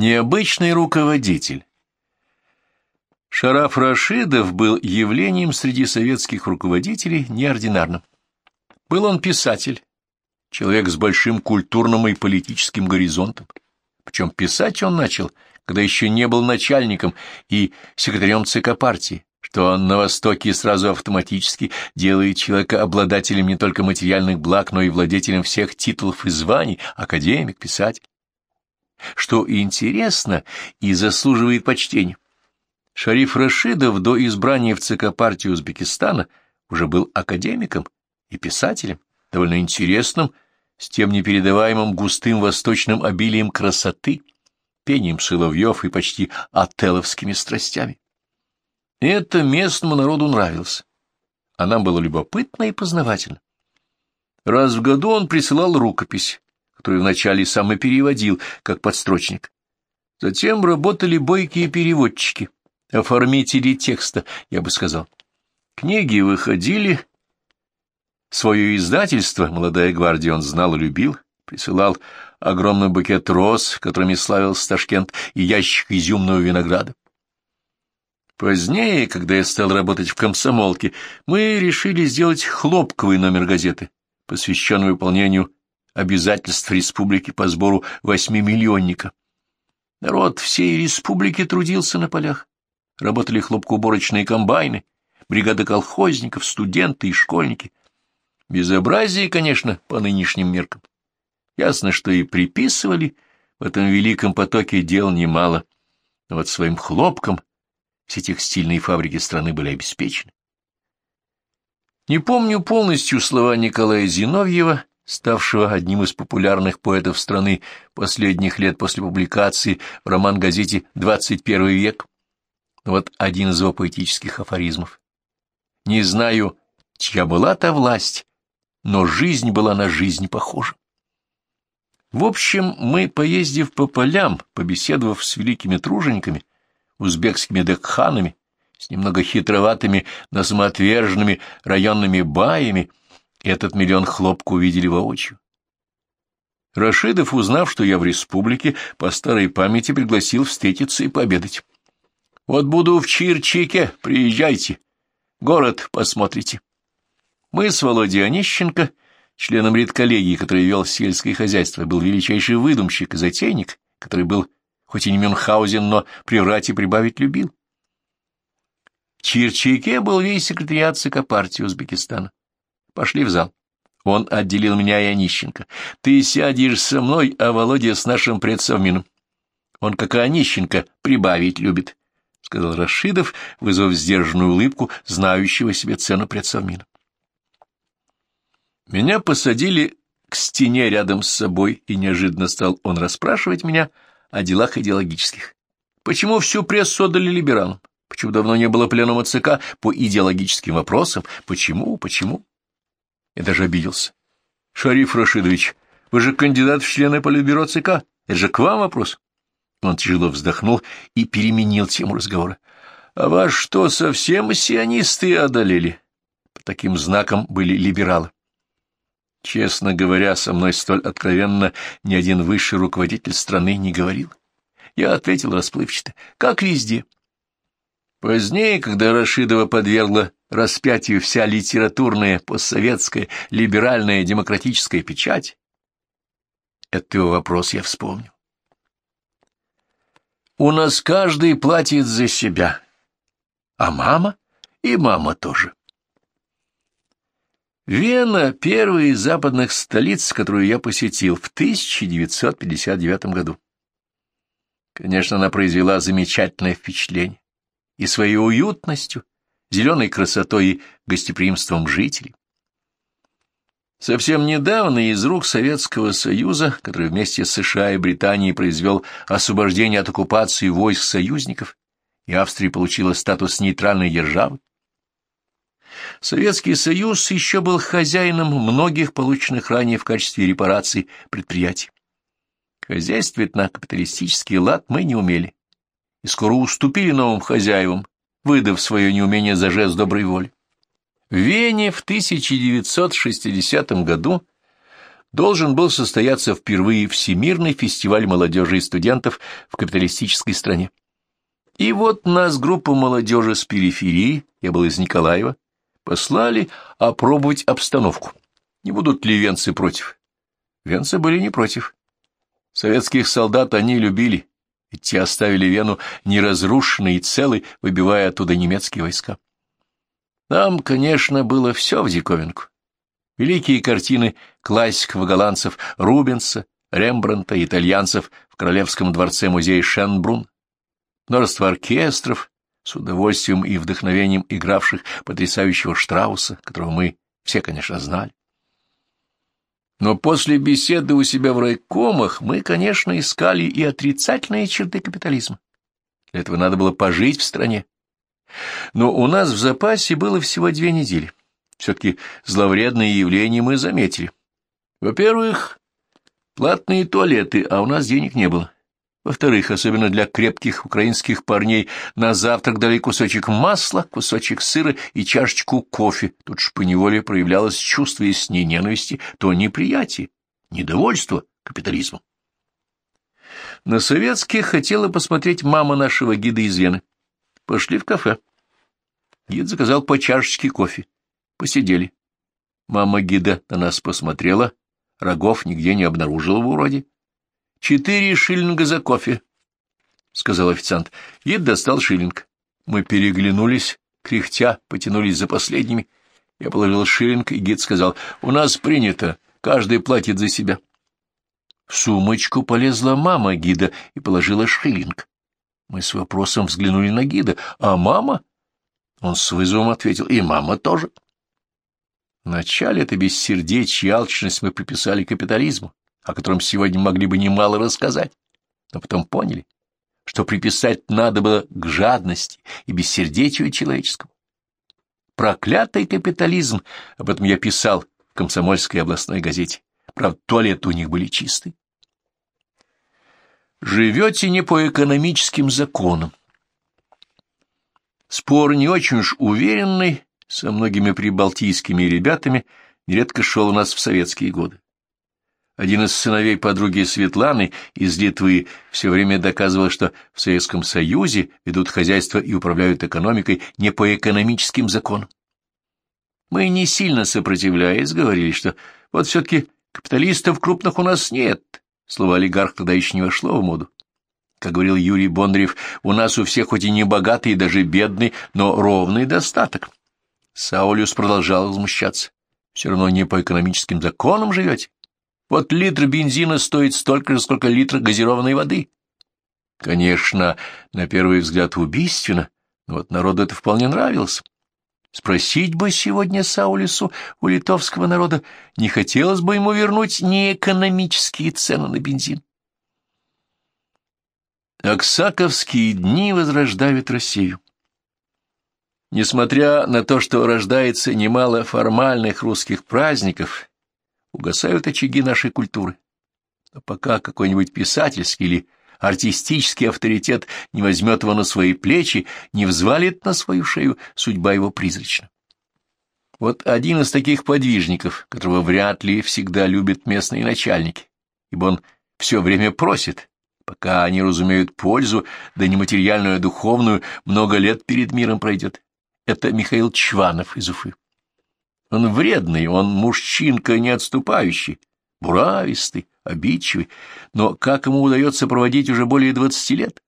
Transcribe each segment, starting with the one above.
Необычный руководитель. Шараф Рашидов был явлением среди советских руководителей неординарным. Был он писатель, человек с большим культурным и политическим горизонтом. Причем писать он начал, когда еще не был начальником и секретарем ЦК партии, что на Востоке сразу автоматически делает человека обладателем не только материальных благ, но и владетелем всех титулов и званий, академик, писатель что интересно и заслуживает почтения. Шариф Рашидов до избрания в ЦК партии Узбекистана уже был академиком и писателем, довольно интересным, с тем непередаваемым густым восточным обилием красоты, пением соловьев и почти ателовскими страстями. Это местному народу нравилось, а нам было любопытно и познавательно. Раз в году он присылал рукопись, который вначале сам и переводил, как подстрочник. Затем работали бойкие переводчики, оформители текста, я бы сказал. Книги выходили. Свое издательство «Молодая гвардия» он знал и любил, присылал огромный букет роз, которыми славился Ташкент, и ящик изюмного винограда. Позднее, когда я стал работать в комсомолке, мы решили сделать хлопковый номер газеты, посвященный выполнению обязательств республики по сбору восьмимиллионника. Народ всей республики трудился на полях. Работали хлопкоуборочные комбайны, бригады колхозников, студенты и школьники. Безобразие, конечно, по нынешним меркам. Ясно, что и приписывали в этом великом потоке дел немало, но вот своим хлопком все текстильные фабрики страны были обеспечены. Не помню полностью слова Николая Зиновьева, ставшего одним из популярных поэтов страны последних лет после публикации в роман-газете «21 век». Вот один из его поэтических афоризмов. «Не знаю, чья была та власть, но жизнь была на жизнь похожа». В общем, мы, поездив по полям, побеседовав с великими тружениками, узбекскими декханами, с немного хитроватыми, но самоотверженными районными баями, этот миллион хлопку увидели воочию. Рашидов, узнав, что я в республике, по старой памяти пригласил встретиться и пообедать. Вот буду в Чирчике, приезжайте. Город посмотрите. Мы с Володей Онищенко, членом редколлегии, который вел сельское хозяйство, был величайший выдумщик и затейник, который был хоть и не Мюнхгаузен, но приврать и прибавить любил. В Чирчике был весь секретариат ЦК партии Узбекистана. Пошли в зал. Он отделил меня и Онищенко. Ты сядешь со мной, а Володя с нашим предсовмином. Он, как и Онищенко, прибавить любит, — сказал Рашидов, вызвав сдержанную улыбку знающего себе цену предсовмина. Меня посадили к стене рядом с собой, и неожиданно стал он расспрашивать меня о делах идеологических. Почему всю прессу отдали либералам? Почему давно не было пленума ЦК по идеологическим вопросам? Почему? Почему? Я даже обиделся. — Шариф Рашидович, вы же кандидат в члены Политбюро ЦК. Это же к вам вопрос. Он тяжело вздохнул и переменил тему разговора. — А вас что, совсем сионисты одолели? По таким знаком были либералы. Честно говоря, со мной столь откровенно ни один высший руководитель страны не говорил. Я ответил расплывчато, как везде. Позднее, когда Рашидова подвергла распятию вся литературная, постсоветская, либеральная, демократическая печать, этот его вопрос я вспомнил. У нас каждый платит за себя, а мама и мама тоже. Вена — первая из западных столиц, которую я посетил в 1959 году. Конечно, она произвела замечательное впечатление и своей уютностью, зеленой красотой и гостеприимством жителей. Совсем недавно из рук Советского Союза, который вместе с США и Британией произвел освобождение от оккупации войск союзников, и Австрия получила статус нейтральной державы, Советский Союз еще был хозяином многих полученных ранее в качестве репараций предприятий. Хозяйствовать на капиталистический лад мы не умели, и скоро уступили новым хозяевам, выдав свое неумение за жест доброй воли. В Вене в 1960 году должен был состояться впервые Всемирный фестиваль молодежи и студентов в капиталистической стране. И вот нас, группа молодежи с периферии, я был из Николаева, послали опробовать обстановку. Не будут ли венцы против? Венцы были не против. Советских солдат они любили, те оставили Вену неразрушенной и целой, выбивая оттуда немецкие войска. Нам, конечно, было все в диковинку. Великие картины классиков-голландцев Рубенса, Рембрандта, итальянцев в Королевском дворце музея Шенбрун, множество оркестров, с удовольствием и вдохновением игравших потрясающего Штрауса, которого мы все, конечно, знали. Но после беседы у себя в райкомах мы, конечно, искали и отрицательные черты капитализма. Для этого надо было пожить в стране. Но у нас в запасе было всего две недели. Все-таки зловредные явления мы заметили. Во-первых, платные туалеты, а у нас денег не было. Во-вторых, особенно для крепких украинских парней, на завтрак дали кусочек масла, кусочек сыра и чашечку кофе. Тут ж поневоле проявлялось чувство, если не ненависти, то неприятие, недовольство капитализмом. На советских хотела посмотреть мама нашего гида из Вены. Пошли в кафе. Гид заказал по чашечке кофе. Посидели. Мама гида на нас посмотрела, рогов нигде не обнаружила в уроде. «Четыре шиллинга за кофе», — сказал официант. Гид достал шиллинг. Мы переглянулись, кряхтя, потянулись за последними. Я положил шиллинг, и гид сказал, «У нас принято, каждый платит за себя». В сумочку полезла мама гида и положила шиллинг. Мы с вопросом взглянули на гида. «А мама?» Он с вызовом ответил, «И мама тоже». Вначале это бессердечие и алчность мы приписали капитализму о котором сегодня могли бы немало рассказать, но потом поняли, что приписать надо было к жадности и бессердечию человеческому. Проклятый капитализм, об этом я писал в комсомольской областной газете. Правда, туалеты у них были чистые. Живете не по экономическим законам. Спор не очень уж уверенный, со многими прибалтийскими ребятами, нередко шел у нас в советские годы. Один из сыновей подруги Светланы из Литвы все время доказывал, что в Советском Союзе ведут хозяйство и управляют экономикой не по экономическим законам. Мы не сильно сопротивляясь говорили, что вот все-таки капиталистов крупных у нас нет. Слово «олигарх» тогда еще не вошло в моду. Как говорил Юрий Бондарев, у нас у всех хоть и не богатый, даже бедный, но ровный достаток. Саулюс продолжал возмущаться. Все равно не по экономическим законам живете. Вот литр бензина стоит столько же, сколько литр газированной воды. Конечно, на первый взгляд убийственно, но вот народу это вполне нравилось. Спросить бы сегодня Саулису у литовского народа, не хотелось бы ему вернуть неэкономические цены на бензин. Оксаковские дни возрождают Россию. Несмотря на то, что рождается немало формальных русских праздников, угасают очаги нашей культуры. Но пока какой-нибудь писательский или артистический авторитет не возьмет его на свои плечи, не взвалит на свою шею, судьба его призрачна. Вот один из таких подвижников, которого вряд ли всегда любят местные начальники, ибо он все время просит, пока они разумеют пользу, да нематериальную, а духовную, много лет перед миром пройдет. Это Михаил Чванов из Уфы. Он вредный, он мужчинка не отступающий, буравистый, обидчивый, но как ему удается проводить уже более двадцати лет?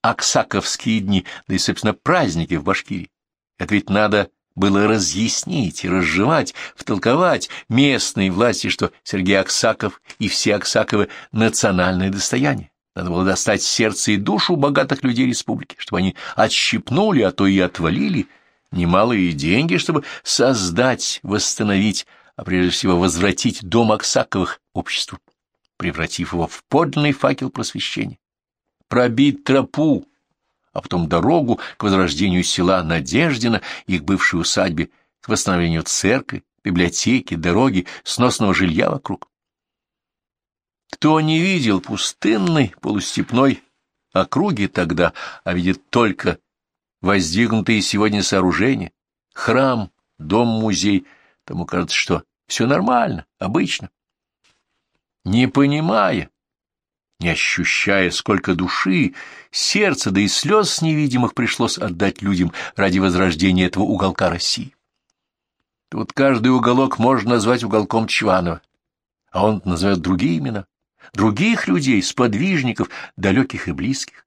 Аксаковские дни, да и, собственно, праздники в Башкирии. Это ведь надо было разъяснить, разжевать, втолковать местной власти, что Сергей Аксаков и все Аксаковы — национальное достояние. Надо было достать сердце и душу богатых людей республики, чтобы они отщипнули, а то и отвалили немалые деньги, чтобы создать, восстановить, а прежде всего возвратить дом Аксаковых обществу, превратив его в подлинный факел просвещения, пробить тропу, а потом дорогу к возрождению села Надеждина, их бывшей усадьбе, к восстановлению церкви, библиотеки, дороги, сносного жилья вокруг. Кто не видел пустынной, полустепной округи тогда, а видит только воздвигнутые сегодня сооружения, храм, дом-музей, тому кажется, что все нормально, обычно. не понимая, не ощущая, сколько души, сердца, да и слез невидимых пришлось отдать людям ради возрождения этого уголка России. Тут каждый уголок можно назвать уголком Чванова, а он назовет другие имена, других людей, сподвижников, далеких и близких.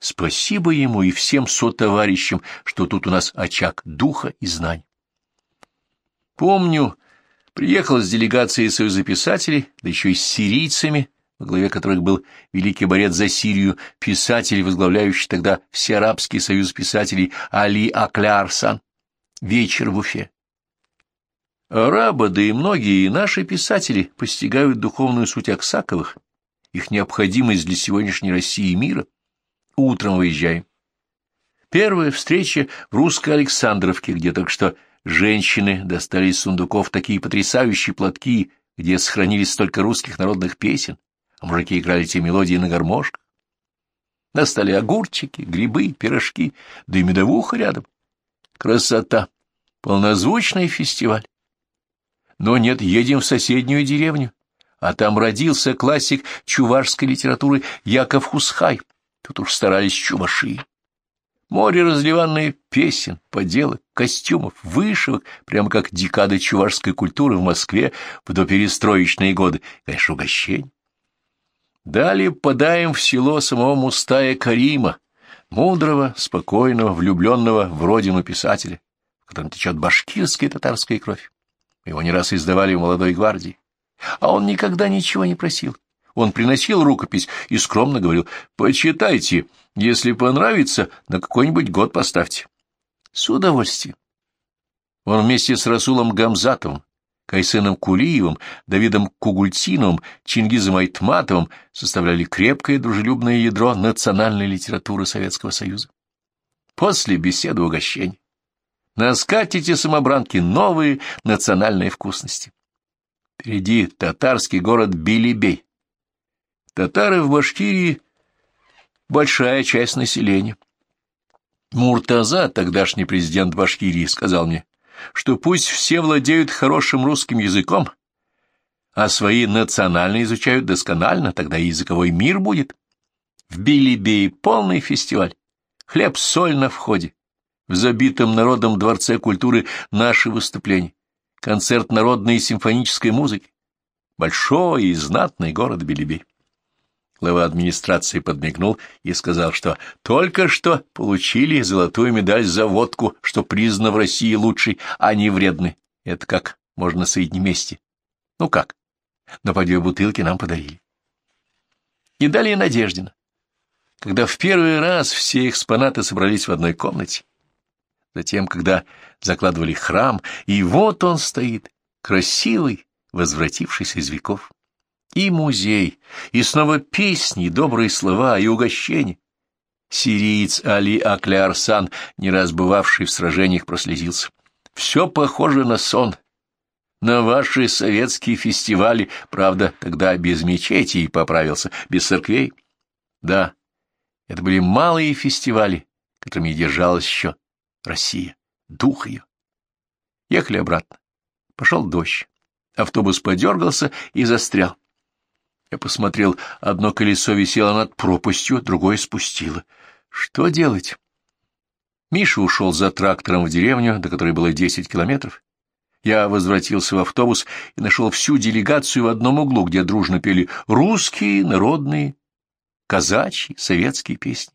Спасибо ему и всем сотоварищам, что тут у нас очаг духа и знаний. Помню, приехал с делегацией Союза писателей, да еще и с сирийцами, во главе которых был великий борец за Сирию, писатель, возглавляющий тогда Всеарабский союз писателей Али Аклярсан. Вечер в Уфе. Арабы, да и многие наши писатели постигают духовную суть Аксаковых, их необходимость для сегодняшней России и мира. Утром выезжаем. Первая встреча в русской Александровке, где только что женщины достали из сундуков такие потрясающие платки, где сохранились столько русских народных песен, а мужики играли те мелодии на гармошках. На столе огурчики, грибы, пирожки, да и медовуха рядом. Красота! Полнозвучный фестиваль. Но нет, едем в соседнюю деревню, а там родился классик чувашской литературы Яков Хусхай. Тут уж старались чуваши. Море разливанное песен, поделок, костюмов, вышивок, прямо как декады чувашской культуры в Москве в доперестроечные годы. Конечно, угощение. Далее подаем в село самого Мустая Карима, мудрого, спокойного, влюбленного в родину писателя, в котором течет башкирская татарская кровь. Его не раз издавали в молодой гвардии. А он никогда ничего не просил. Он приносил рукопись и скромно говорил, «Почитайте, если понравится, на какой-нибудь год поставьте». С удовольствием. Он вместе с Расулом Гамзатовым, Кайсеном Кулиевым, Давидом Кугультиновым, Чингизом Айтматовым составляли крепкое дружелюбное ядро национальной литературы Советского Союза. После беседы угощений. На скатите самобранки новые национальные вкусности. Впереди татарский город Билибей. Татары в Башкирии — большая часть населения. Муртаза, тогдашний президент Башкирии, сказал мне, что пусть все владеют хорошим русским языком, а свои национальные изучают досконально, тогда языковой мир будет. В Билибее полный фестиваль, хлеб-соль на входе, в забитом народом дворце культуры наши выступления, концерт народной и симфонической музыки. Большой и знатный город Белебей. Глава администрации подмигнул и сказал, что только что получили золотую медаль за водку, что признана в России лучшей, а не вредной. Это как можно соединить вместе? Ну как? Но по две бутылки нам подарили. И далее Надеждина. Когда в первый раз все экспонаты собрались в одной комнате, затем, когда закладывали храм, и вот он стоит, красивый, возвратившийся из веков. И музей, и снова песни, добрые слова, и угощения. Сириец Али Аклярсан, не раз бывавший в сражениях, прослезился. Все похоже на сон. На ваши советские фестивали, правда, тогда без мечетей поправился, без церквей. Да, это были малые фестивали, которыми держалась еще Россия, дух ее. Ехали обратно. Пошел дождь. Автобус подергался и застрял. Я посмотрел, одно колесо висело над пропастью, другое спустило. Что делать? Миша ушел за трактором в деревню, до которой было десять километров. Я возвратился в автобус и нашел всю делегацию в одном углу, где дружно пели русские, народные, казачьи, советские песни.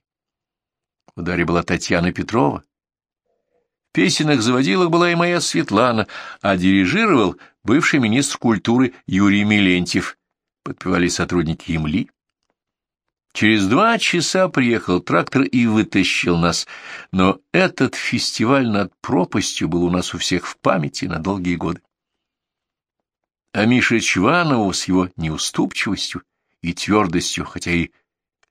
В ударе была Татьяна Петрова. В песенных заводилах была и моя Светлана, а дирижировал бывший министр культуры Юрий Милентьев, подпевали сотрудники Емли. Через два часа приехал трактор и вытащил нас, но этот фестиваль над пропастью был у нас у всех в памяти на долгие годы. А Мише Чванову с его неуступчивостью и твердостью, хотя и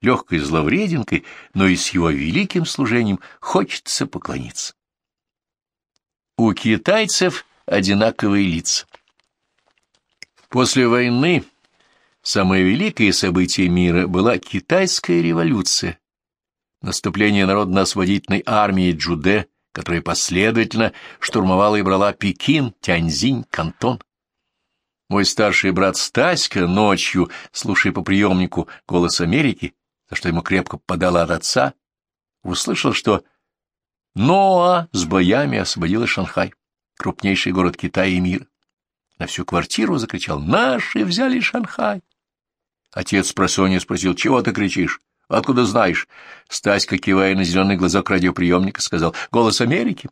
легкой зловрединкой, но и с его великим служением хочется поклониться. У китайцев одинаковые лица. После войны Самое великое событие мира была китайская революция, наступление народно-освободительной армии Джуде, которая последовательно штурмовала и брала Пекин, Тяньзинь, Кантон. Мой старший брат Стаська ночью, слушая по приемнику «Голос Америки», за что ему крепко подала от отца, услышал, что Ноа с боями освободила Шанхай, крупнейший город Китая и мира. На всю квартиру закричал «Наши взяли Шанхай!» Отец просонья спросил «Чего ты кричишь? Откуда знаешь?» Стаська, кивая на зеленый глазок радиоприемника, сказал «Голос Америки!»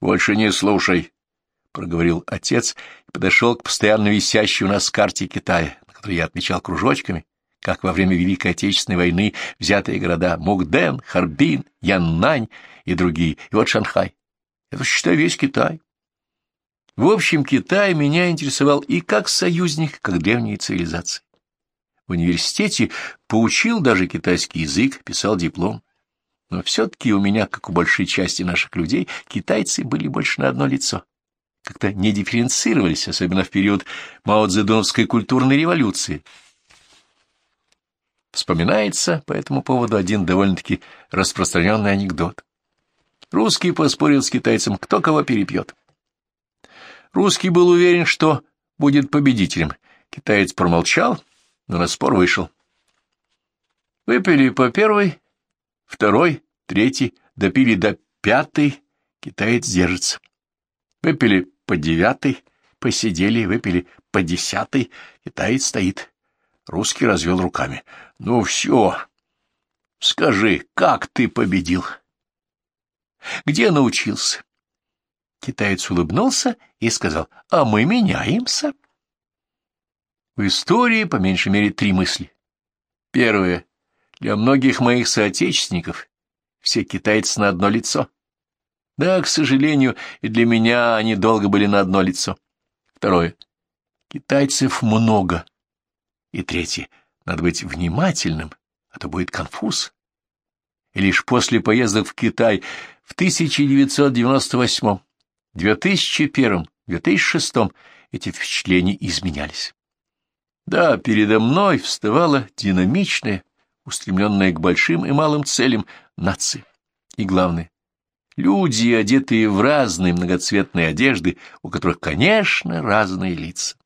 «Больше не слушай!» — проговорил отец и подошел к постоянно висящей у нас карте Китая, на которой я отмечал кружочками как во время Великой Отечественной войны взятые города Мукден, Харбин, Яннань и другие, и вот Шанхай. Это, считай, весь Китай. В общем, Китай меня интересовал и как союзник, как древние цивилизации. В университете поучил даже китайский язык, писал диплом. Но все-таки у меня, как у большой части наших людей, китайцы были больше на одно лицо. Как-то не дифференцировались, особенно в период Мао Цзэдуновской культурной революции, Вспоминается по этому поводу один довольно-таки распространенный анекдот. Русский поспорил с китайцем, кто кого перепьет. Русский был уверен, что будет победителем. Китаец промолчал, но на спор вышел. Выпили по первой, второй, третий, допили до пятой, китаец держится. Выпили по девятой, посидели, выпили по десятой, китаец стоит. Русский развел руками. — Ну все. Скажи, как ты победил? — Где научился? Китаец улыбнулся и сказал, — А мы меняемся. В истории по меньшей мере три мысли. Первое. Для многих моих соотечественников все китайцы на одно лицо. Да, к сожалению, и для меня они долго были на одно лицо. Второе. Китайцев много и третье. Надо быть внимательным, а то будет конфуз. И лишь после поездок в Китай в 1998, 2001, 2006 эти впечатления изменялись. Да, передо мной вставала динамичная, устремленная к большим и малым целям нации. И главное, люди, одетые в разные многоцветные одежды, у которых, конечно, разные лица.